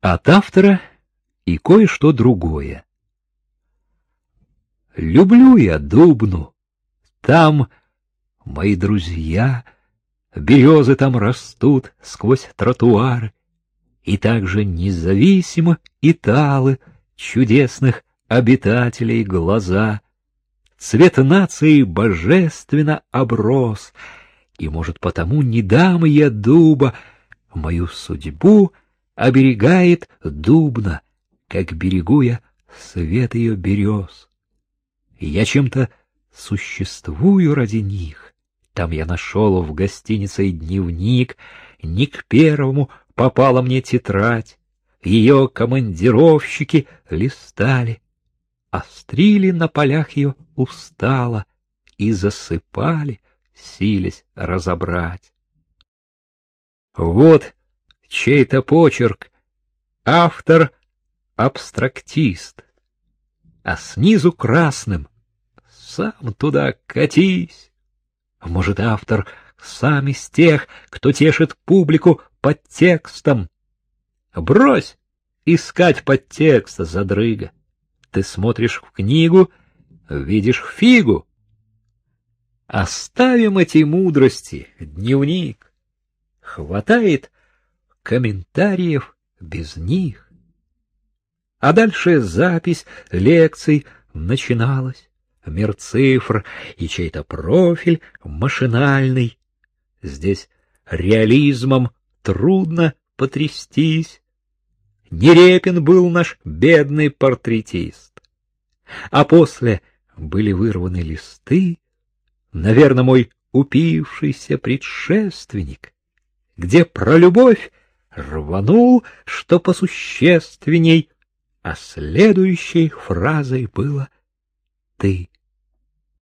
От автора и кое-что другое. Люблю я Дубну, там мои друзья, березы там растут сквозь тротуары, и также независимо и талы чудесных обитателей глаза. Цвет нации божественно оброс, и, может, потому не дам я дуба, мою судьбу оберегает дубна, как берегу я свет ее берез. Я чем-то существую ради них. Там я нашел в гостинице дневник, не к первому попала мне тетрадь. Ее командировщики листали, острили на полях ее устало и засыпали, силясь разобрать. Вот чей-то почерк, автор — абстрактист, а снизу красным «Сам туда катись». Может, автор сам из тех, кто тешит публику под текстом. Брось искать подтекст, задрыга. Ты смотришь в книгу, видишь фигу. Оставим эти мудрости, дневник. Хватает комментариев без них. А дальше запись лекций начиналась, мир цифр и чей-то профиль машинальный. Здесь реализмом трудно потрястись. Нерепин был наш бедный портретист. А после были вырваны листы, наверное, мой упившийся предшественник, где про любовь рванул, что посущественней, а следующей фразой было «ты».